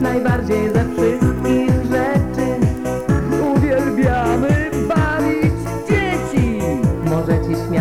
najbardziej ze wszystkich rzeczy. Uwielbiamy bawić dzieci. Może ci śmiać.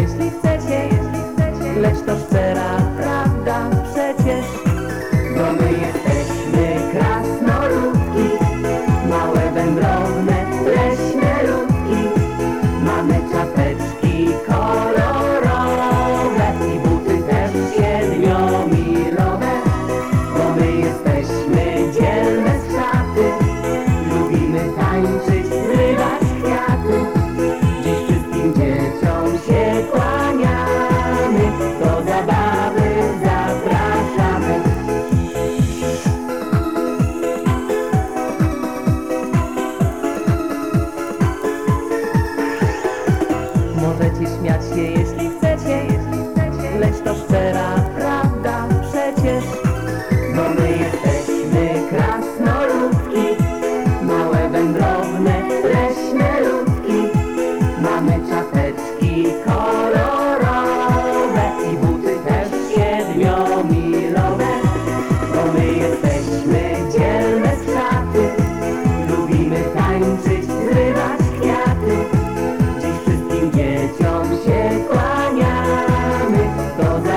Jeśli chcecie, lecz to szczera Możecie śmiać się jeśli chcecie, lecz to szczera と